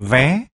vé.